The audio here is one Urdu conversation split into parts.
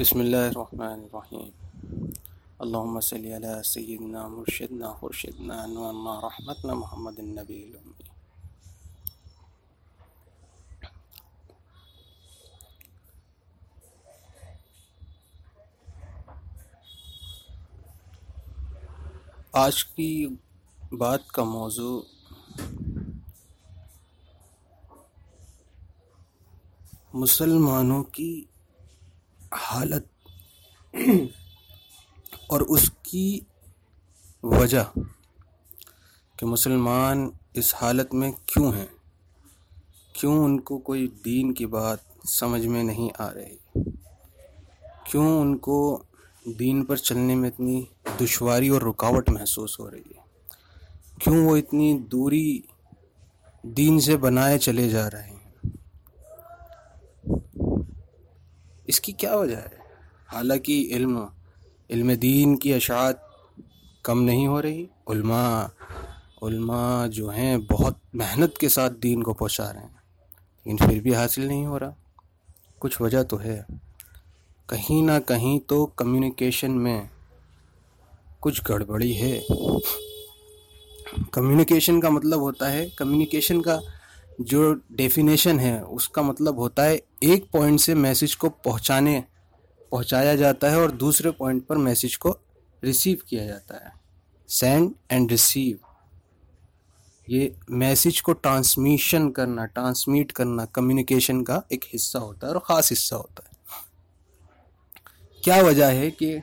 بسم اللہ الرحمن الرحیم۔ اللہم صلی علی سیدنا مرشدنا خرشدنا انوانا رحمتنا محمد النبی الامی۔ آج کی بات کا موضوع مسلمانوں کی حالت اور اس کی وجہ کہ مسلمان اس حالت میں کیوں ہیں؟ کیوں ان کو کوئی دین کی بات سمجھ میں نہیں آ رہی؟ کیوں ان کو دین پر چلنے میں اتنی دشواری اور رکاوٹ محسوس ہو رہی ہے؟ کیوں وہ اتنی دوری دین سے بنائے چلے جا رہے ہیں؟ اس کی کیا وجہ ہے؟ حالانکہ علم علم دین کی اشاعت کم نہیں ہو رہی۔ علماء علماء جو ہیں، بہت محنت کے ساتھ دین کو پہنچا رہے ہیں۔ لیکن پھر بھی حاصل نہیں ہو رہا۔ کچھ وجہ تو ہے۔ کہیں نہ کہیں تو کمیونیکیشن میں کچھ گڑبڑی ہے۔ کمیونیکیشن کا مطلب ہوتا ہے کمیونیکیشن کا جو ڈیفینیشن ہے، اس کا مطلب ہوتا ہے ایک پوائنٹ سے میسیج کو پہنچانے، پہنچایا جاتا ہے اور دوسرے پوائنٹ پر میسیج کو ریسیو کیا جاتا ہے۔ سینڈ اینڈ ریسیو یہ میسیج کو ٹرانسمیشن کرنا ٹرانسمیٹ کرنا کمیونیکیشن کا ایک حصہ ہوتا ہے اور خاص حصہ ہوتا ہے۔ کیا وجہ ہے کہ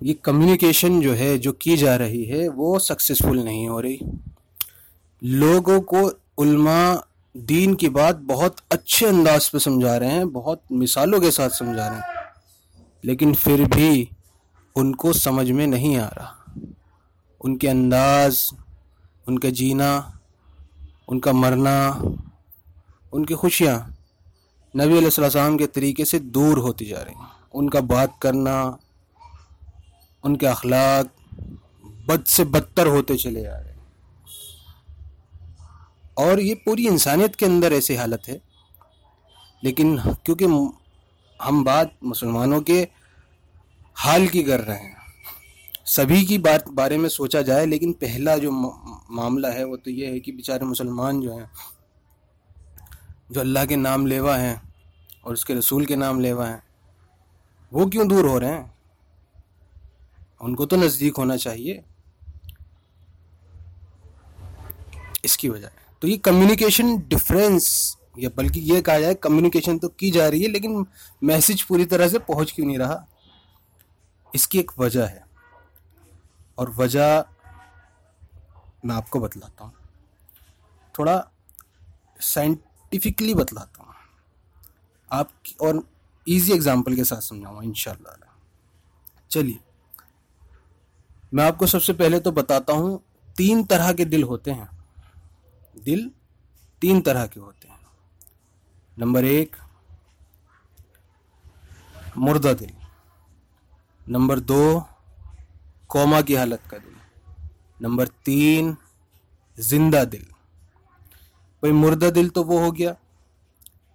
یہ کمیونیکیشن جو ہے، جو کی جا رہی ہے، وہ سکسیزفل نہیں ہو رہی؟ لوگوں کو علماء دین کی بات بہت اچھے انداز پہ سمجھا رہے ہیں، بہت مثالوں کے ساتھ سمجھا رہے ہیں۔ لیکن پھر بھی ان کو سمجھ میں نہیں آ رہا۔ ان کے انداز، ان کا جینا، ان کا مرنا، ان کی خوشیاں نبی علیہ السلام کے طریقے سے دور ہوتی جا رہی ہیں۔ ان کا بات کرنا، ان کے اخلاق بد سے بدتر ہوتے چلے جا رہے ہیں۔ اور یہ پوری انسانیت کے اندر ایسی حالت ہے۔ لیکن کیونکہ ہم بات مسلمانوں کے حال کی کر رہے ہیں، سبھی کی بات بارے میں سوچا جائے، لیکن پہلا جو معاملہ ہے وہ تو یہ ہے کہ بیچارے مسلمان جو ہیں، جو اللہ کے نام لیوا ہیں اور اس کے رسول کے نام لیوا ہیں، وہ کیوں دور ہو رہے ہیں؟ ان کو تو نزدیک ہونا چاہیے۔ اس کی وجہ تو یہ کمیونیکیشن ڈفرینس یا بلکہ یہ کہا جائے کمیونیکیشن تو کی جا رہی ہے لیکن میسج پوری طرح سے پہنچ کیوں نہیں رہا؟ اس کی ایک وجہ ہے۔ اور وجہ میں آپ کو بتلاتا ہوں۔ تھوڑا سائنٹیفکلی بتلاتا ہوں۔ آپ اور ایزی اگزامپل کے ساتھ سمجھاؤں گا ان شاء اللہ چلیے، میں آپ کو سب سے پہلے تو بتاتا ہوں تین طرح کے دل ہوتے ہیں۔ دل تین طرح کے ہوتے ہیں۔ نمبر ایک، مردہ دل۔ نمبر دو کوما کی حالت کا دل۔ نمبر تین، زندہ دل۔ بھائی، مردہ دل تو وہ ہو گیا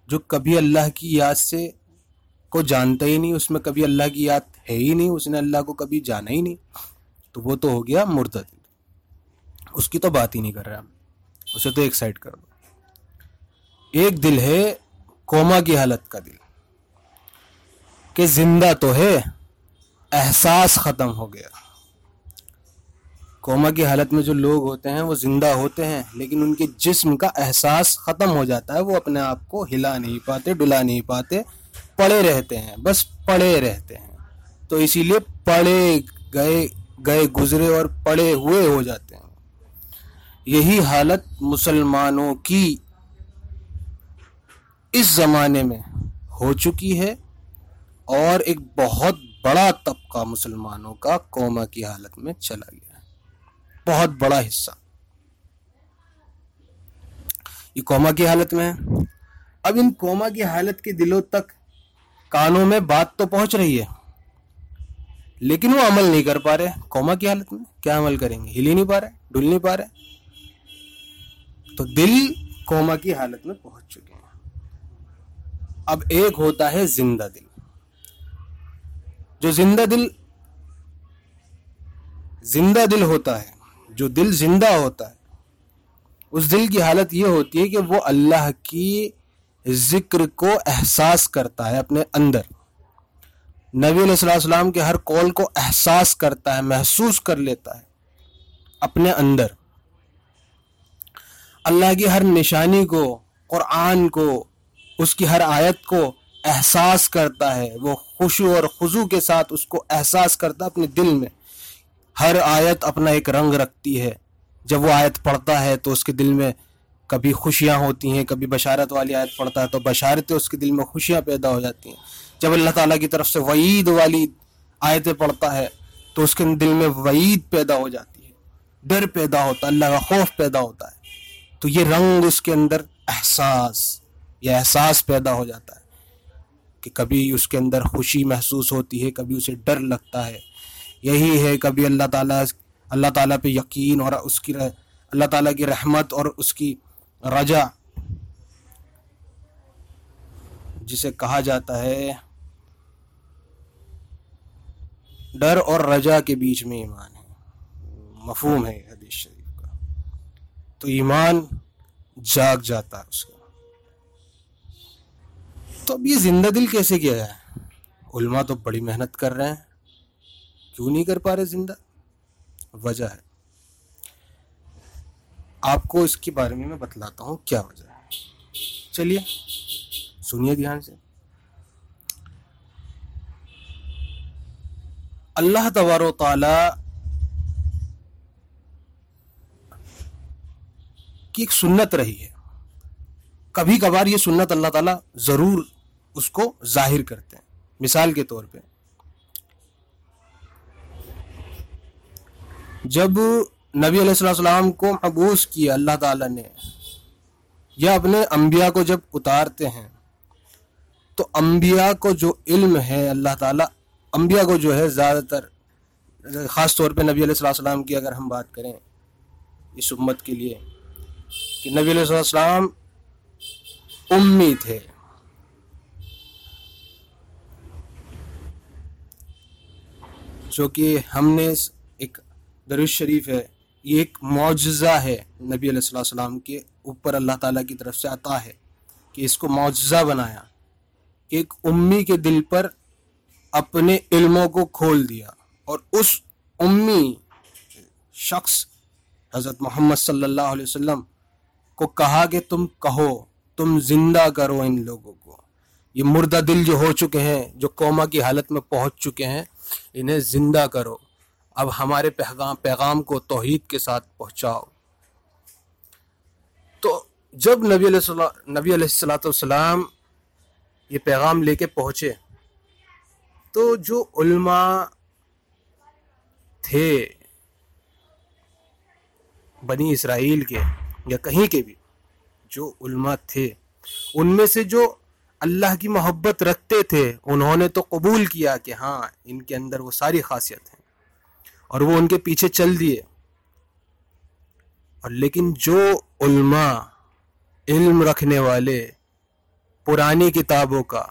جو کبھی اللہ کی یاد سے کو جانتا ہی نہیں، اس میں کبھی اللہ کی یاد ہے ہی نہیں، اس نے اللہ کو کبھی جانا ہی نہیں۔ تو وہ تو ہو گیا مردہ دل۔ اس کی تو بات ہی نہیں کر رہا اسے تو ایک سائڈ کر دو۔ ایک دل ہے کوما کی حالت کا دل۔ کہ زندہ تو ہے، احساس ختم ہو گیا۔ کوما کی حالت میں جو لوگ ہوتے ہیں، وہ زندہ ہوتے ہیں، لیکن ان کے جسم کا احساس ختم ہو جاتا ہے۔ وہ اپنے آپ کو ہلا نہیں پاتے، ڈلا نہیں پاتے۔ پڑے رہتے ہیں، بس پڑے رہتے ہیں۔ تو اسی لیے پڑے گئے گئے گزرے اور پڑے ہوئے ہو جاتے ہیں۔ یہی حالت مسلمانوں کی اس زمانے میں ہو چکی ہے اور ایک بہت بڑا طبقہ مسلمانوں کا کوما کی حالت میں چلا گیا ہے۔ بہت بڑا حصہ۔ یہ کوما کی حالت میں ہے۔ اب ان کوما کی حالت کے دلوں تک کانوں میں بات تو پہنچ رہی ہے، لیکن وہ عمل نہیں کر پا رہے۔ کوما کی حالت میں کیا عمل کریں گے؟ ہل ہی نہیں پا رہے ڈل نہیں پا رہے۔ تو دل کوما کی حالت میں پہنچ چکے ہیں۔ اب ایک ہوتا ہے زندہ دل۔ جو زندہ دل زندہ دل ہوتا ہے، جو دل زندہ ہوتا ہے، اس دل کی حالت یہ ہوتی ہے کہ وہ اللہ کی ذکر کو احساس کرتا ہے اپنے اندر۔ نبی علیہ السلام کے ہر قول کو احساس کرتا ہے، محسوس کر لیتا ہے اپنے اندر۔ اللہ کی ہر نشانی کو، قرآن کو، اس کی ہر آیت کو احساس کرتا ہے۔ وہ خوشو اور خضو کے ساتھ اس کو احساس کرتا ہے اپنے دل میں۔ ہر آیت اپنا ایک رنگ رکھتی ہے۔ جب وہ آیت پڑھتا ہے تو اس کے دل میں کبھی خوشیاں ہوتی ہیں، کبھی بشارت والی آیت پڑھتا ہے تو بشارتیں اس کے دل میں خوشیاں پیدا ہو جاتی ہیں۔ جب اللہ تعالیٰ کی طرف سے وعید والی آیتیں پڑھتا ہے تو اس کے دل میں وعید پیدا ہو جاتی ہے۔ ڈر پیدا ہوتا ہے، اللہ کا خوف پیدا ہوتا ہے۔ تو یہ رنگ اس کے اندر احساس یا احساس پیدا ہو جاتا ہے کہ کبھی اس کے اندر خوشی محسوس ہوتی ہے، کبھی اسے ڈر لگتا ہے۔ یہی ہے کبھی اللہ تعالیٰ اللہ تعالیٰ پہ یقین اور اس کی اللہ تعالیٰ کی رحمت اور اس کی رجا، جسے کہا جاتا ہے ڈر اور رجا کے بیچ میں ایمان ہے۔ مفہوم ہے۔ تو ایمان جاگ جاتا ہے اس کا تو اب یہ زندہ دل کیسے کیا جائے؟ علماء تو بڑی محنت کر رہے ہیں۔ کیوں نہیں کر پا رہے زندہ؟ وجہ ہے۔ آپ کو اس کے بارے میں میں بتلاتا ہوں کیا وجہ ہے۔ چلیے، سنیے دھیان سے۔ اللہ تبار و تعالی کی ایک سنت رہی ہے۔ کبھی کبھار یہ سنت اللہ تعالیٰ ضرور اس کو ظاہر کرتے ہیں۔ مثال کے طور پہ۔ جب نبی علیہ السلام کو محبوس کیا اللہ تعالیٰ نے، یا اپنے انبیاء کو جب اتارتے ہیں، تو انبیاء کو جو علم ہے اللہ تعالیٰ، انبیاء کو جو ہے زیادہ تر، خاص طور پہ نبی علیہ السلام کی اگر ہم بات کریں اس امت کے لیے کہ نبی علیہ السلام امی تھے۔ جو کہ ہم نے ایک درش شریف ہے، یہ ایک معجزہ ہے نبی علیہ السلام کے اوپر اللہ تعالیٰ کی طرف سے عطا ہے کہ اس کو معجزہ بنایا، کہ ایک امی کے دل پر اپنے علموں کو کھول دیا اور اس امی شخص حضرت محمد صلی اللہ علیہ وسلم کو کہا کہ تم کہو، تم زندہ کرو ان لوگوں کو۔ یہ مردہ دل جو ہو چکے ہیں، جو قوما کی حالت میں پہنچ چکے ہیں، انہیں زندہ کرو۔ اب ہمارے پیغام پیغام کو توحید کے ساتھ پہنچاؤ۔ تو جب نبی علیہ السلام نبی علیہ السلاۃ والسلام یہ پیغام لے کے پہنچے، تو جو علماء تھے، بنی اسرائیل کے یا کہیں کے بھی جو علماء تھے، ان میں سے جو اللہ کی محبت رکھتے تھے، انہوں نے تو قبول کیا کہ ہاں ان کے اندر وہ ساری خاصیت ہیں اور وہ ان کے پیچھے چل دیے۔ اور لیکن جو علماء علم رکھنے والے پرانی کتابوں کا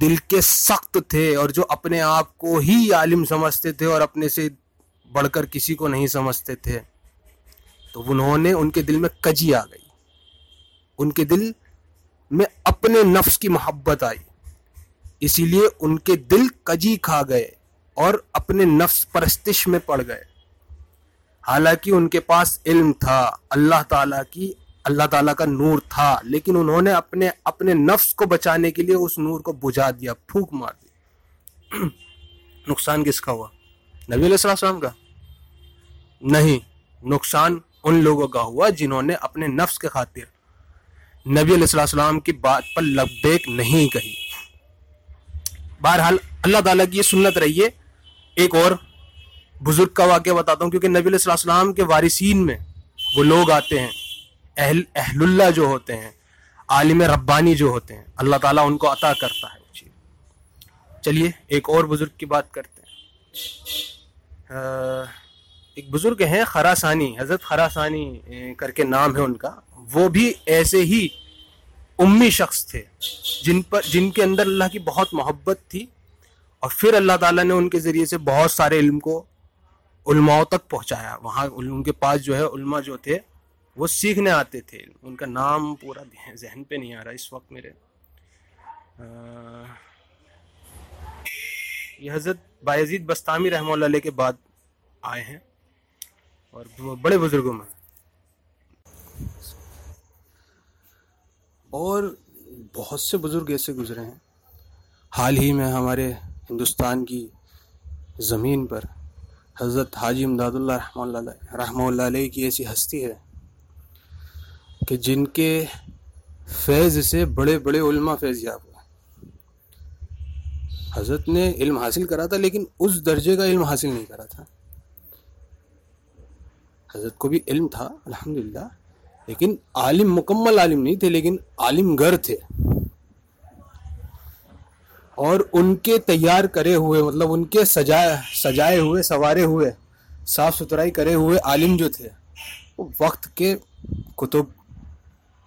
دل کے سخت تھے اور جو اپنے آپ کو ہی عالم سمجھتے تھے اور اپنے سے بڑھ کر کسی کو نہیں سمجھتے تھے تو انہوں نے ان کے دل میں کجی آ گئی۔ ان کے دل میں اپنے نفس کی محبت آئی۔ اسی لیے ان کے دل کجی کھا گئے اور اپنے نفس پرستش میں پڑ گئے۔ حالانکہ ان کے پاس علم تھا، اللہ تعالیٰ کی، اللہ تعالیٰ کا نور تھا، لیکن انہوں نے اپنے اپنے نفس کو بچانے کے لیے اس نور کو بجھا دیا، پھونک مار دی۔ نقصان کس کا ہوا؟ نبی علیہ السلام کا؟ نہیں، نقصان ان لوگوں کا ہوا جنہوں نے اپنے نفس کے خاطر نبی علیہ السلام کی بات پر لبیک نہیں کہی۔ بہرحال اللہ تعالیٰ کی یہ سنت رہی ہے۔ ایک اور بزرگ کا واقعہ بتاتا ہوں، کیونکہ نبی علیہ السلام کے وارثین میں وہ لوگ آتے ہیں۔ اہل اہل اللہ جو ہوتے ہیں، عالم ربانی جو ہوتے ہیں، اللہ تعالیٰ ان کو عطا کرتا ہے۔ جی۔ چلیے، ایک اور بزرگ کی بات کرتے ہیں۔ ایک بزرگ ہیں خراسانی، حضرت خراسانی کر کے نام ہے ان کا، وہ بھی ایسے ہی امی شخص تھے، جن پر، جن کے اندر اللہ کی بہت محبت تھی، اور پھر اللہ تعالیٰ نے ان کے ذریعے سے بہت سارے علم کو علماؤں تک پہنچایا۔ وہاں ان کے پاس جو ہے، علماء جو تھے، وہ سیکھنے آتے تھے۔ ان کا نام پورا ذہن پہ نہیں آ رہا اس وقت میرے۔ یہ حضرت بایزید بستامی رحمہ اللہ علیہ کے بعد آئے ہیں۔ اور بڑے بزرگوں میں۔ اور بہت سے بزرگ ایسے گزرے ہیں۔ حال ہی میں ہمارے ہندوستان کی زمین پر حضرت حاجی امداد اللہ رحمہ اللہ رحمہ اللہ علیہ کی ایسی ہستی ہے کہ جن کے فیض سے بڑے بڑے علماء فیض یاب ہوئے۔ حضرت نے علم حاصل کرا تھا لیکن اس درجے کا علم حاصل نہیں کرا تھا۔ حضرت کو بھی علم تھا، الحمدللہ، لیکن عالم، مکمل عالم نہیں تھے، لیکن عالم گر تھے۔ اور ان کے تیار کرے ہوئے مطلب ان کے سجائے سجائے ہوئے، سوارے ہوئے، صاف ستھرائی کرے ہوئے عالم جو تھے، وہ وقت کے کتب،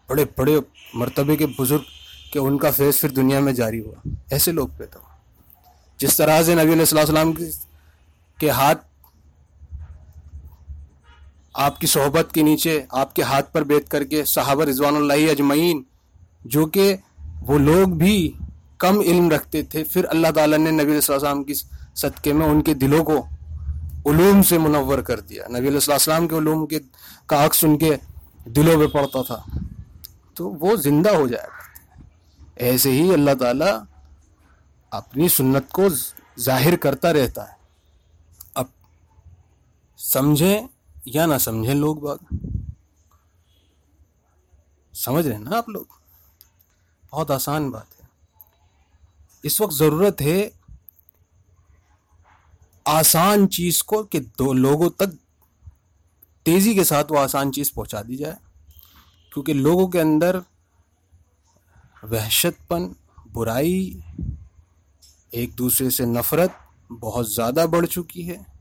بڑے بڑے مرتبے کے بزرگ کہ ان کا فیض پھر دنیا میں جاری ہوا۔ ایسے لوگ پیدا ہوا جس طرح سے نبی علیہ السلام کے ہاتھ آپ کی صحبت کے نیچے آپ کے ہاتھ پر بیت کر کے صحابہ رضوان اللہ اجمعین، جو کہ وہ لوگ بھی کم علم رکھتے تھے، پھر اللہ تعالیٰ نے نبی علیہ السلام کی صدقے میں ان کے دلوں کو علوم سے منور کر دیا۔ نبی علیہ السلام کے علوم کے کا عکس ان کے دلوں پہ پڑتا تھا۔ تو وہ زندہ ہو جایا کرتے ایسے ہی اللہ تعالیٰ اپنی سنت کو ظاہر کرتا رہتا ہے۔ اب سمجھیں یا نہ سمجھیں لوگ باغ سمجھ رہے ہیں نا آپ لوگ؟ بہت آسان بات ہے۔ اس وقت ضرورت ہے آسان چیز کو کہ دو لوگوں تک تیزی کے ساتھ وہ آسان چیز پہنچا دی جائے۔ کیونکہ لوگوں کے اندر وحشت پن، برائی، ایک دوسرے سے نفرت بہت زیادہ بڑھ چکی ہے۔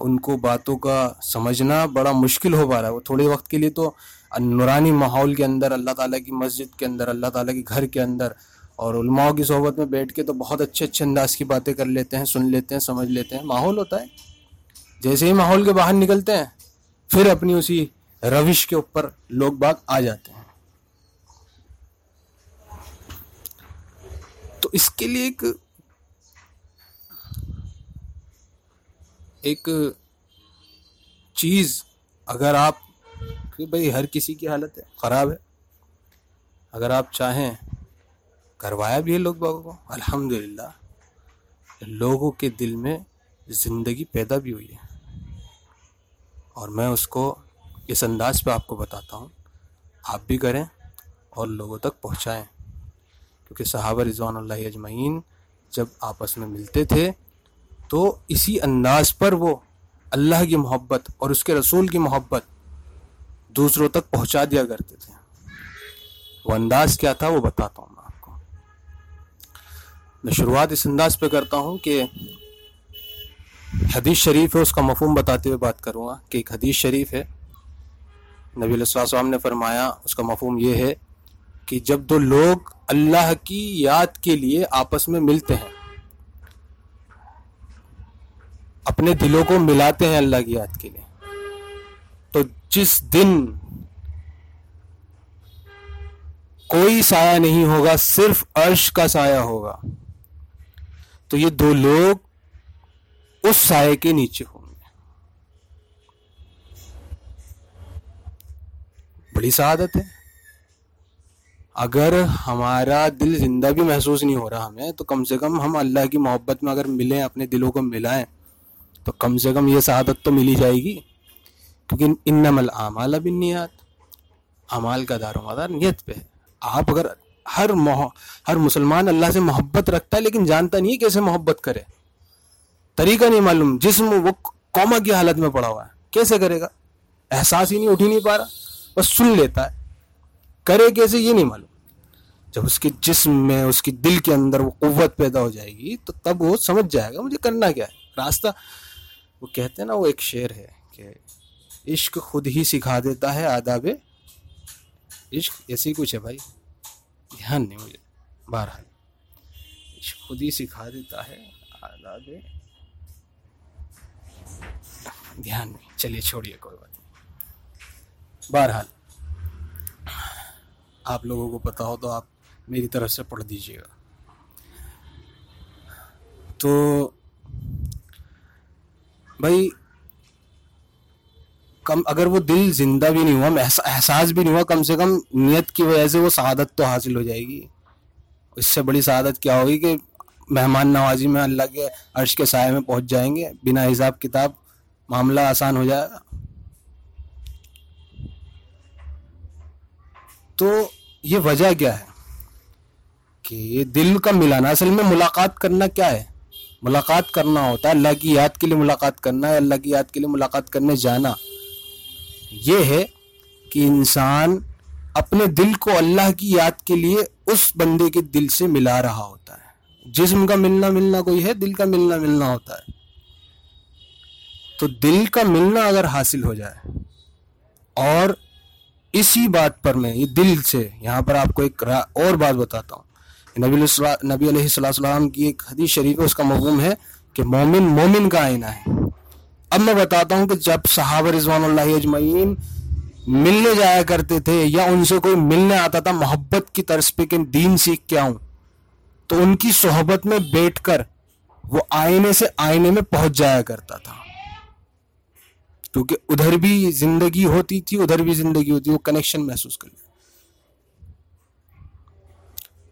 ان کو باتوں کا سمجھنا بڑا مشکل ہو پا رہا ہے۔ وہ تھوڑے وقت کے لیے تو نورانی ماحول کے اندر، اللہ تعالیٰ کی مسجد کے اندر، اللہ تعالیٰ کے گھر کے اندر اور علماء کی صحبت میں بیٹھ کے تو بہت اچھے اچھے انداز کی باتیں کر لیتے ہیں، سن لیتے ہیں، سمجھ لیتے ہیں۔ ماحول ہوتا ہے۔ جیسے ہی ماحول کے باہر نکلتے ہیں، پھر اپنی اسی روش کے اوپر لوگ باغ آ جاتے ہیں۔ تو اس کے لیے ایک ایک چیز اگر آپ کہ بھائی ہر کسی کی حالت ہے، خراب ہے۔ اگر آپ چاہیں کروایا بھی ہے لوگ باغوں کو الحمد للہ لوگوں کے دل میں زندگی پیدا بھی ہوئی ہے۔ اور میں اس کو اس انداز پہ آپ کو بتاتا ہوں، آپ بھی کریں اور لوگوں تک پہنچائیں۔ کیونکہ صحابہ رضوان اللہ اجمعین جب آپس میں ملتے تھے تو اسی انداز پر وہ اللہ کی محبت اور اس کے رسول کی محبت دوسروں تک پہنچا دیا کرتے تھے۔ وہ انداز کیا تھا وہ بتاتا ہوں میں آپ کو۔ میں شروعات اس انداز پہ کرتا ہوں کہ حدیث شریف ہے، اس کا مفہوم بتاتے ہوئے بات کروں گا کہ ایک حدیث شریف ہے۔ نبی علیہ السلام نے فرمایا، اس کا مفہوم یہ ہے کہ جب دو لوگ اللہ کی یاد کے لیے آپس میں ملتے ہیں اپنے دلوں کو ملاتے ہیں اللہ کی یاد کے لیے۔ تو جس دن کوئی سایہ نہیں ہوگا، صرف عرش کا سایہ ہوگا۔ تو یہ دو لوگ اس سائے کے نیچے ہوں گے۔ بڑی سعادت ہے۔ اگر ہمارا دل زندہ بھی محسوس نہیں ہو رہا ہمیں، تو کم سے کم ہم اللہ کی محبت میں اگر ملیں، اپنے دلوں کو ملائیں تو کم سے کم یہ سعادت تو ملی جائے گی۔ کیونکہ ان نمل اعمال اعمال کا دار و مدار نیت پہ ہے۔ آپ اگر ہر ہر مسلمان اللہ سے محبت رکھتا ہے لیکن جانتا نہیں کیسے محبت کرے۔ طریقہ نہیں معلوم۔ جسم وہ قوما کی حالت میں پڑا ہوا ہے۔ کیسے کرے گا؟ احساس ہی نہیں، اٹھ ہی نہیں پا رہا۔ بس سن لیتا ہے۔ کرے کیسے یہ نہیں معلوم۔ جب اس کے جسم میں، اس کی دل کے اندر وہ قوت پیدا ہو جائے گی تو تب وہ سمجھ جائے گا مجھے کرنا کیا ہے۔ راستہ وہ کہتے ہیں نا وہ ایک شعر ہے کہ عشق خود ہی سکھا دیتا ہے آداب عشق ایسے ہی کچھ ہے بھائی؟ دھیان نہیں مجھے، بہرحال۔ عشق خود ہی سکھا دیتا ہے آگے دھیان نہیں، چلیے چھوڑیے، کوئی بات نہیں۔ بہرحال، آپ لوگوں کو پتا ہو تو آپ میری طرف سے پڑھ دیجیے گا۔ تو بھائی، کم، اگر وہ دل زندہ بھی نہیں ہوا احساس بھی نہیں ہوا، کم سے کم نیت کی وجہ سے وہ سعادت تو حاصل ہو جائے گی۔ اس سے بڑی سعادت کیا ہوگی کہ مہمان نوازی میں اللہ کے عرش کے سائے میں پہنچ جائیں گے، بنا حساب کتاب معاملہ آسان ہو جائے۔ گا تو یہ وجہ کیا ہے؟ کہ یہ دل کا ملانا، اصل میں ملاقات کرنا کیا ہے؟ ملاقات کرنا ہوتا ہے، اللہ کی یاد کے لیے ملاقات کرنا ہے، اللہ کی یاد کے لیے ملاقات کرنے جانا۔ یہ ہے کہ انسان اپنے دل کو اللہ کی یاد کے لیے اس بندے کے دل سے ملا رہا ہوتا ہے۔ جسم کا ملنا ملنا کوئی ہے، دل کا ملنا ملنا ہوتا ہے۔ تو دل کا ملنا اگر حاصل ہو جائے، اور اسی بات پر میں، یہ دل سے، یہاں پر آپ کو ایک اور بات بتاتا ہوں۔ نبی نبی علیہ السلام السلام کی ایک حدیث شریف ہے، اس کا مفہوم ہے کہ مومن مومن کا آئینہ ہے۔ اب میں بتاتا ہوں کہ جب صحابہ رضوان اللہ اجمعین ملنے جایا کرتے تھے یا ان سے کوئی ملنے آتا تھا محبت کی طرز پہ کہ دین سیکھ کے آؤں، تو ان کی صحبت میں بیٹھ کر وہ آئینے سے آئینے میں پہنچ جایا کرتا تھا۔ کیونکہ ادھر بھی زندگی ہوتی تھی، ادھر بھی زندگی ہوتی وہ کنیکشن محسوس کر لیا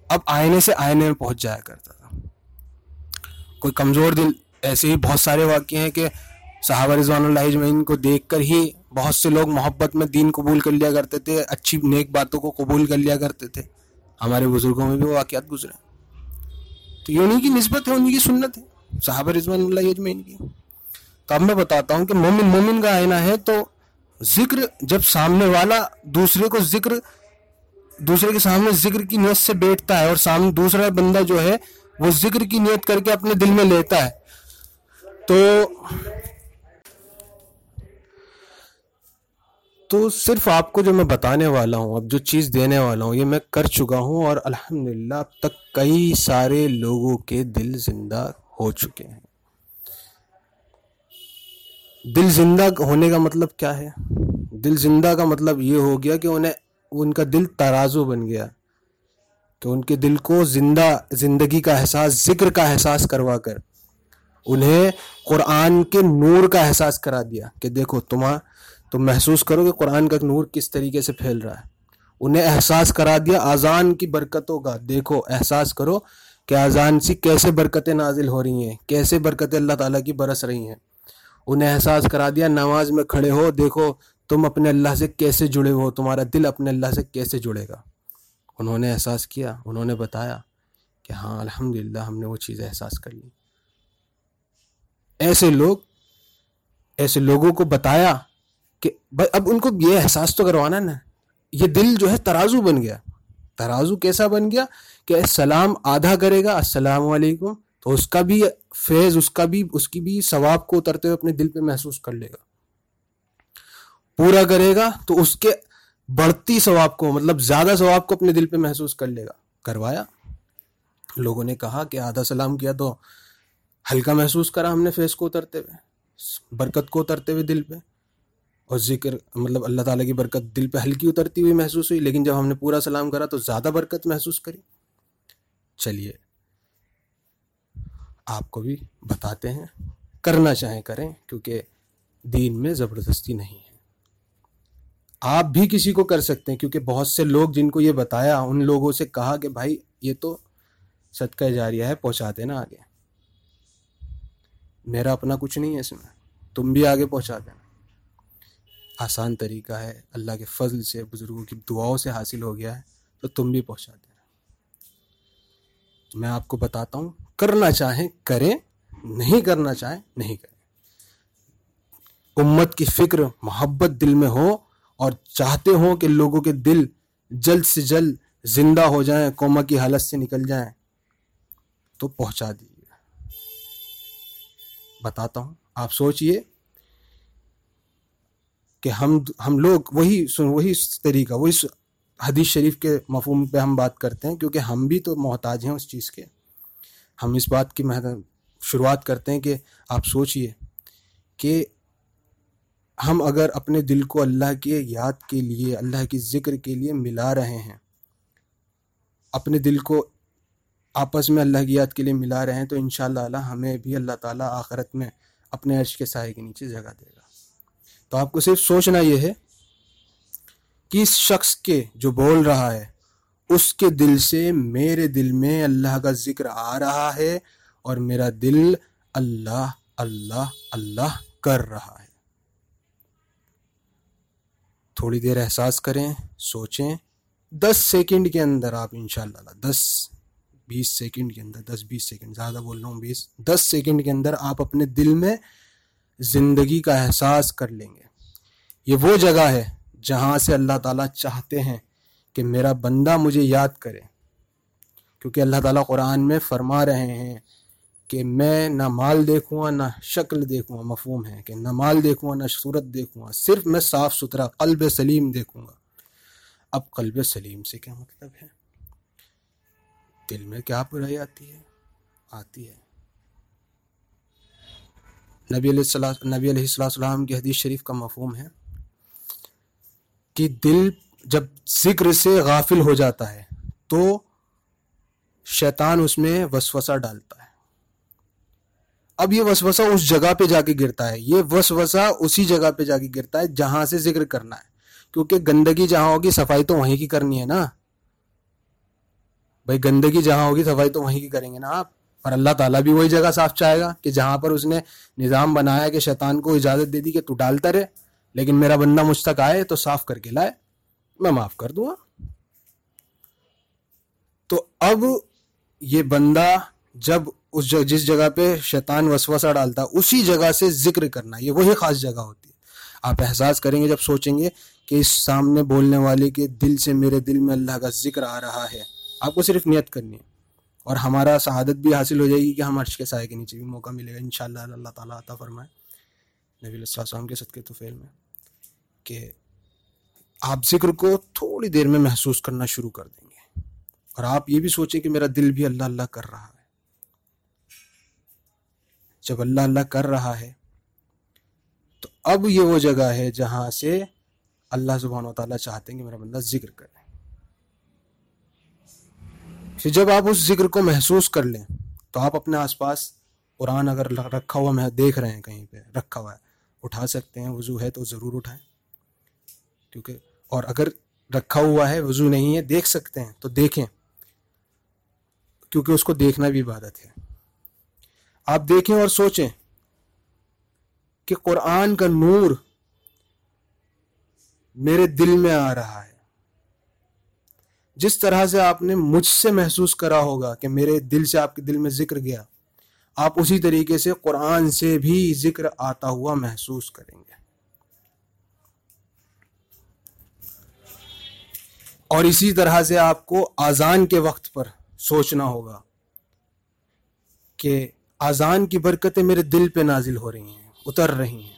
اب آئینے سے آئینے میں پہنچ جایا کرتا تھا۔ کوئی کمزور دل، ایسے ہی بہت سارے واقع ہیں کہ صحابہ رضوان اللہ اجمعین کو دیکھ کر ہی بہت سے لوگ محبت میں دین قبول کر لیا کرتے تھے، اچھی نیک باتوں کو قبول کر لیا کرتے تھے۔ ہمارے بزرگوں میں بھی وہ واقعات گزرے تو یہ انہیں کی نسبت ہے انہیں کی سنت ہے، صحابہ رضوان اللہ اجمعین کی۔ تو اب میں بتاتا ہوں کہ مومن مومن کا آئینہ ہے تو ذکر جب سامنے والا دوسرے کو ذکر دوسرے کے سامنے ذکر کی نیت سے بیٹھتا ہے اور سامنے دوسرا بندہ جو ہے وہ ذکر کی نیت کر کے اپنے دل میں لیتا ہے۔ تو تو صرف آپ کو جو میں بتانے والا ہوں، اب جو چیز دینے والا ہوں، یہ میں کر چکا ہوں اور الحمدللہ اب تک کئی سارے لوگوں کے دل زندہ ہو چکے ہیں۔ دل زندہ ہونے کا مطلب کیا ہے؟ دل زندہ کا مطلب یہ ہو گیا کہ انہیں ان کا دل ترازو بن گیا۔ کہ ان کے دل کو زندہ زندگی کا احساس، ذکر کا احساس کروا کر انہیں قرآن کے نور کا احساس کرا دیا کہ دیکھو تمہاں، تم محسوس کرو کہ قرآن کا نور کس طریقے سے پھیل رہا ہے۔ انہیں احساس کرا دیا اذان کی برکتوں کا۔ دیکھو، احساس کرو کہ اذان سے کیسے برکتیں نازل ہو رہی ہیں، کیسے برکتیں اللہ تعالیٰ کی برس رہی ہیں۔ انہیں احساس کرا دیا، نماز میں کھڑے ہو، دیکھو تم اپنے اللہ سے کیسے جڑے ہو؟ تمہارا دل اپنے اللہ سے کیسے جڑے گا؟ انہوں نے احساس کیا، انہوں نے بتایا کہ ہاں الحمد ہم نے وہ چیز احساس کر لی۔ ایسے لوگ، ایسے لوگوں کو بتایا کہ اب ان کو یہ احساس تو کروانا نا۔ یہ دل جو ہے ترازو بن گیا۔ ترازو کیسا بن گیا کہ سلام آدھا کرے گا، السلام علیکم، تو اس کا بھی فیض، اس کا بھی، اس کی بھی ثواب کو اترتے ہوئے اپنے دل پہ محسوس کر لے گا۔ پورا کرے گا تو اس کے بڑھتی ثواب کو مطلب زیادہ ثواب کو اپنے دل پہ محسوس کر لے گا۔ کروایا۔ لوگوں نے کہا کہ آدھا سلام کیا تو ہلکا محسوس کرا ہم نے فیس کو اترتے ہوئے، برکت کو اترتے ہوئے دل پہ۔ اور ذکر مطلب اللہ تعالیٰ کی برکت دل پہ ہلکی اترتی ہوئی محسوس ہوئی، لیکن جب ہم نے پورا سلام کرا تو زیادہ برکت محسوس کری۔ چلیے، آپ کو بھی بتاتے ہیں، کرنا چاہیں کریں، کیونکہ دین میں زبردستی نہیں ہے۔ آپ بھی کسی کو کر سکتے ہیں، کیونکہ بہت سے لوگ جن کو یہ بتایا، ان لوگوں سے کہا کہ بھائی، یہ تو صدقہ جاریہ ہے، پہنچاتے نا آگے۔ میرا اپنا کچھ نہیں ہے اس میں، تم بھی آگے پہنچا دینا آسان طریقہ ہے، اللہ کے فضل سے، بزرگوں کی دعاؤں سے حاصل ہو گیا ہے، تو تم بھی پہنچا دینا تو میں آپ کو بتاتا ہوں، کرنا چاہیں کریں، نہیں کرنا چاہیں نہیں کریں۔ امت کی فکر، محبت دل میں ہو اور چاہتے ہوں کہ لوگوں کے دل جلد سے جلد زندہ ہو جائیں کوما کی حالت سے نکل جائیں۔ تو پہنچا دیجیے بتاتا ہوں، آپ سوچئے کہ ہم ہم لوگ وہی سن، وہی طریقہ، وہی حدیث شریف کے مفہوم پہ ہم بات کرتے ہیں، کیونکہ ہم بھی تو محتاج ہیں اس چیز کے۔ ہم اس بات کی شروعات کرتے ہیں کہ آپ سوچئے کہ ہم اگر اپنے دل کو اللہ کے یاد کے لیے، اللہ کی ذکر کے لیے ملا رہے ہیں، اپنے دل کو آپس میں اللہ کی یاد کے لیے ملا رہے ہیں، تو ان شاء اللہ ہمیں بھی اللہ تعالیٰ آخرت میں اپنے عرش کے سائے کے نیچے جگہ دے گا۔ تو آپ کو صرف سوچنا یہ ہے کہ اس شخص کے جو بول رہا ہے، اس کے دل سے میرے دل میں اللہ کا ذکر آ رہا ہے اور میرا دل اللہ اللہ اللہ کر رہا ہے۔ تھوڑی دیر احساس کریں، سوچیں۔ دس سیکنڈ کے اندر آپ انشاءاللہ اللہ دس، بیس سیکنڈ کے اندر، دس، بیس سیکنڈ، زیادہ بول رہا ہوں، بیس، دس سیکنڈ کے اندر آپ اپنے دل میں زندگی کا احساس کر لیں گے۔ یہ وہ جگہ ہے جہاں سے اللہ تعالیٰ چاہتے ہیں کہ میرا بندہ مجھے یاد کرے۔ کیونکہ اللہ تعالیٰ قرآن میں فرما رہے ہیں کہ میں نہ مال دیکھوں گا نہ شکل دیکھوں گا مفہوم ہے کہ نہ مال دیکھوں گا نہ صورت دیکھوں گا صرف میں صاف ستھرا قلب سلیم دیکھوں گا۔ اب قلب سلیم سے کیا مطلب ہے؟ دل میں کیا برائی آتی ہے؟ آتی ہے۔ نبی علیہ السلام، نبی علیہ السلام السلام کی حدیث شریف کا مفہوم ہے کہ دل جب ذکر سے غافل ہو جاتا ہے تو شیطان اس میں وسوسہ ڈالتا ہے۔ اب یہ وسوسہ اس جگہ پہ جا کے گرتا ہے۔ یہ وسوسہ اسی جگہ پہ جا کے گرتا ہے جہاں سے ذکر کرنا ہے۔ کیونکہ گندگی جہاں ہوگی، صفائی تو وہیں کی کرنی ہے نا۔ بھائی، گندگی جہاں ہوگی، صفائی تو وہیں کی کریں گے نا آپ۔ اور اللہ تعالیٰ بھی وہی جگہ صاف چاہے گا کہ جہاں پر اس نے نظام بنایا کہ شیطان کو اجازت دے دی کہ تو ڈالتا رہے۔ لیکن میرا بندہ مجھ تک آئے تو صاف کر کے لائے۔ میں معاف کر دوں۔ گا تو اب یہ بندہ جب اس جس جگہ پہ شیطان وسوسہ ڈالتا اسی جگہ سے ذکر کرنا، یہ وہی خاص جگہ ہوتی ہے۔ آپ احساس کریں گے جب سوچیں گے کہ اس سامنے بولنے والے کے دل سے میرے دل میں اللہ کا ذکر آ رہا ہے۔ آپ کو صرف نیت کرنی ہے۔ اور ہمارا شہادت بھی حاصل ہو جائے گی کہ ہم عرش کے سائے کے نیچے بھی موقع ملے گا۔ انشاءاللہ اللہ تعالیٰ عطا فرمائے۔ نبی علیہ السلام کے صدقے توفیل میں کہ آپ ذکر کو تھوڑی دیر میں محسوس کرنا شروع کر دیں گے۔ اور آپ یہ بھی سوچیں کہ میرا دل بھی اللہ اللہ کر رہا ہے۔ جب اللہ اللہ کر رہا ہے، تو اب یہ وہ جگہ ہے جہاں سے اللہ سبحانہ و تعالیٰ چاہتے ہیں کہ میرا بندہ ذکر کرے۔ پھر جب آپ اس ذکر کو محسوس کر لیں، تو آپ اپنے آس پاس قرآن اگر رکھا ہوا میں دیکھ رہے ہیں، کہیں پہ رکھا ہوا ہے، اٹھا سکتے ہیں، وضو ہے تو ضرور اٹھائیں۔ کیونکہ اور اگر رکھا ہوا ہے، وضو نہیں ہے، دیکھ سکتے ہیں، تو دیکھیں۔ کیونکہ اس کو دیکھنا بھی عبادت ہے۔ آپ دیکھیں اور سوچیں کہ قرآن کا نور میرے دل میں آ رہا ہے۔ جس طرح سے آپ نے مجھ سے محسوس کرا ہوگا کہ میرے دل سے آپ کے دل میں ذکر گیا، آپ اسی طریقے سے قرآن سے بھی ذکر آتا ہوا محسوس کریں گے۔ اور اسی طرح سے آپ کو آزان کے وقت پر سوچنا ہوگا کہ آزان کی برکتیں میرے دل پہ نازل ہو رہی ہیں، اتر رہی ہیں۔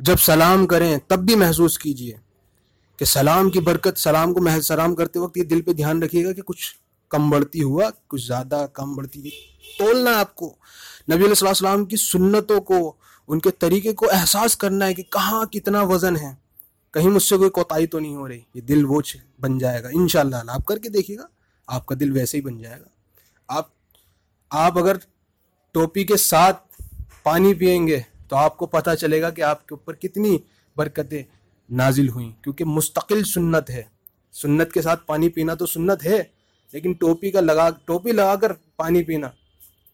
جب سلام کریں تب بھی محسوس کیجیے کہ سلام کی برکت، سلام کو سلام کرتے وقت یہ دل پہ دھیان رکھیے گا کہ کچھ کم بڑھتی ہوا، کچھ زیادہ کم بڑھتی ہوئی تولنا ہے آپ کو۔ نبی علیہ السلام کی سنتوں کو، ان کے طریقے کو احساس کرنا ہے کہ کہاں کتنا وزن ہے۔ کہیں مجھ سے کوئی کوتاہی تو نہیں ہو رہی، یہ دل وہ بن جائے گا۔ انشاءاللہ، آپ کر کے دیکھیے گا، آپ کا دل ویسے ہی بن جائے گا۔ آپ آپ اگر ٹوپی کے ساتھ پانی پئیں گے تو آپ کو پتہ چلے گا کہ آپ کے اوپر کتنی برکتیں نازل ہوئیں۔ کیونکہ مستقل سنت ہے۔ سنت کے ساتھ پانی پینا تو سنت ہے، لیکن ٹوپی کا لگا، ٹوپی لگا کر پانی پینا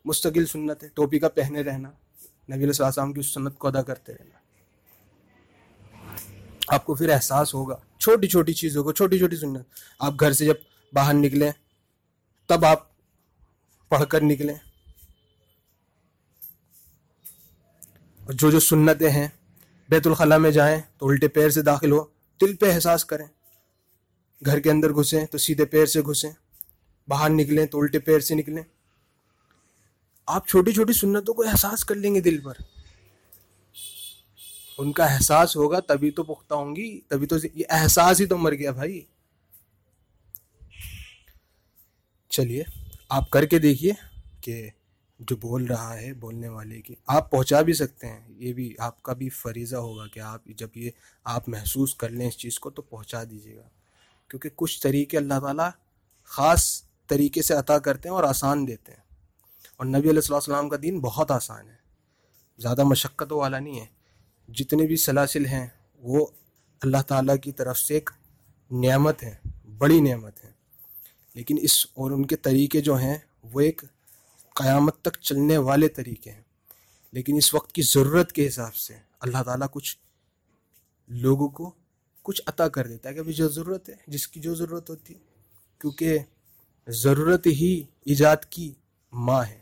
مستقل سنت ہے۔ ٹوپی کا پہنے رہنا۔ نبی علیہ السلام کی اس سنت کو ادا کرتے رہنا۔ آپ کو پھر احساس ہوگا۔ چھوٹی چھوٹی چیزوں کو، چھوٹی چھوٹی سنت۔ آپ گھر سے جب باہر نکلیں، تب آپ پڑھ کر نکلیں۔ جو جو سنتیں ہیں، بیت الخلاء میں جائیں تو الٹے پیر سے داخل ہو، دل پہ احساس کریں۔ گھر کے اندر گھسیں تو سیدھے پیر سے گھسیں۔ باہر نکلیں تو الٹے پیر سے نکلیں۔ آپ چھوٹی چھوٹی سنتوں کو احساس کر لیں گے دل پر۔ ان کا احساس ہوگا، تبھی تو پختہ ہوں گی، تبھی تو یہ احساس ہی تو مر گیا بھائی۔ چلیے، آپ کر کے دیکھیے کہ جو بول رہا ہے بولنے والے کی، آپ پہنچا بھی سکتے ہیں۔ یہ بھی آپ کا بھی فریضہ ہوگا کہ آپ جب یہ آپ محسوس کر لیں اس چیز کو تو پہنچا دیجیے گا۔ کیونکہ کچھ طریقے اللہ تعالیٰ خاص طریقے سے عطا کرتے ہیں اور آسان دیتے ہیں۔ اور نبی علیہ السلام کا دین بہت آسان ہے۔ زیادہ مشقت والا نہیں ہے۔ جتنے بھی سلاسل ہیں، وہ اللہ تعالیٰ کی طرف سے ایک نعمت ہے بڑی نعمت ہے لیکن اس اور ان کے طریقے جو ہیں، وہ ایک قیامت تک چلنے والے طریقے ہیں۔ لیکن اس وقت کی ضرورت کے حساب سے اللہ تعالیٰ کچھ لوگوں کو کچھ عطا کر دیتا ہے کہ جو ضرورت ہے، جس کی جو ضرورت ہوتی ہے۔ کیونکہ ضرورت ہی ایجاد کی ماں ہے۔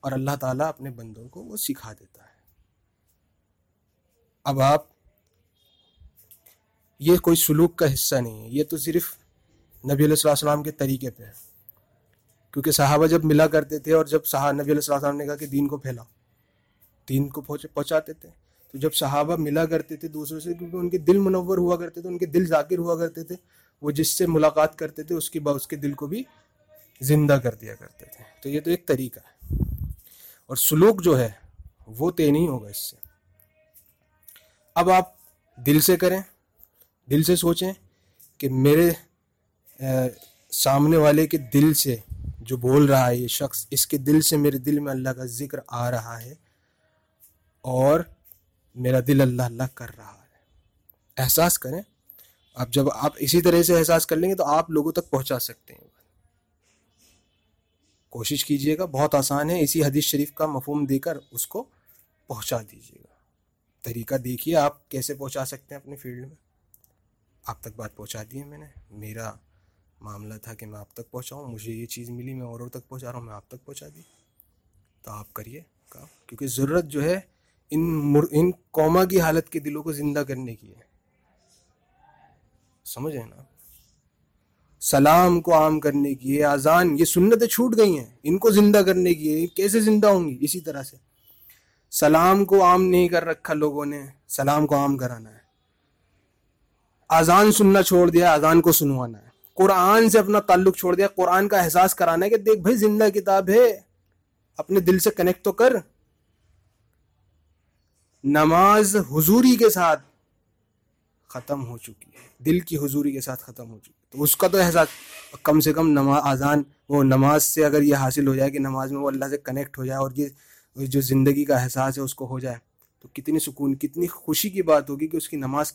اور اللہ تعالیٰ اپنے بندوں کو وہ سکھا دیتا ہے۔ اب آپ، یہ کوئی سلوک کا حصہ نہیں ہے۔ یہ تو صرف نبی علیہ السلام کے طریقے پہ ہے۔ کیونکہ صحابہ جب ملا کرتے تھے اور جب صحابہ نبی علیہ السلام نے کہا کہ دین کو پھیلاؤ، دین کو پہنچاتے تھے۔ تو جب صحابہ ملا کرتے تھے دوسروں سے، کیونکہ ان کے دل منور ہوا کرتے تھے، ان کے دل ذاکر ہوا کرتے تھے، وہ جس سے ملاقات کرتے تھے، اس کے بعد اس کے دل کو بھی زندہ کر دیا کرتے تھے۔ تو یہ تو ایک طریقہ ہے۔ اور سلوک جو ہے، وہ طے نہیں ہوگا اس سے۔ اب آپ دل سے کریں، دل سے سوچیں کہ میرے سامنے والے کے دل سے جو بول رہا ہے یہ شخص، اس کے دل سے میرے دل میں اللہ کا ذکر آ رہا ہے اور میرا دل اللہ اللہ کر رہا ہے۔ احساس کریں، اب جب آپ اسی طرح سے احساس کر لیں گے تو آپ لوگوں تک پہنچا سکتے ہیں۔ کوشش کیجیے گا، بہت آسان ہے، اسی حدیث شریف کا مفہوم دے کر اس کو پہنچا دیجیے گا۔ طریقہ دیکھیے، آپ کیسے پہنچا سکتے ہیں اپنے فیلڈ میں۔ آپ تک بات پہنچا دی ہے میں نے۔ میرا معاملہ تھا کہ میں آپ تک پہنچاؤں، مجھے یہ چیز ملی، میں اوروں تک پہنچا رہا ہوں، میں آپ تک پہنچا دی۔ تو آپ کریے کام، کیونکہ ضرورت جو ہے ان مر، ان قوما کی حالت کے دلوں کو زندہ کرنے کی ہے۔ سمجھے نا سلام کو عام کرنے کی ہے، اذان، یہ سنتیں چھوٹ گئی ہیں۔ ان کو زندہ کرنے کی ہے، کیسے زندہ ہوں گی؟ اسی طرح سے۔ سلام کو عام نہیں کر رکھا لوگوں نے، سلام کو عام کرانا ہے۔ اذان سننا چھوڑ دیا، اذان کو سنوانا ہے۔ قرآن سے اپنا تعلق چھوڑ دیا، قرآن کا احساس کرانا ہے کہ دیکھ بھائی زندہ کتاب ہے، اپنے دل سے کنیکٹ تو کر۔ نماز حضوری کے ساتھ ختم ہو چکی ہے، دل کی حضوری کے ساتھ ختم ہو چکی ہے۔ تو اس کا تو احساس، کم سے کم نماز آزان وہ نماز سے اگر یہ حاصل ہو جائے کہ نماز میں وہ اللہ سے کنیکٹ ہو جائے اور یہ جو زندگی کا احساس ہے اس کو ہو جائے، تو کتنی سکون، کتنی خوشی کی بات ہوگی کہ اس کی نماز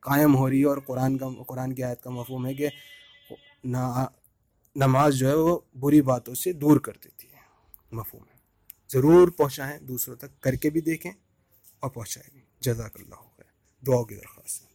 قائم ہو رہی ہے اور قرآن کا قرآن کی آیت کا مفہوم ہے کہ نماز جو ہے وہ بری باتوں سے دور کر دیتی ہے۔ مفہوم ہے۔ ضرور پہنچائیں، دوسروں تک کر کے بھی دیکھیں اور پہنچائیں بھی۔ جزاک اللہ ہو گئے دعاؤں کی درخواست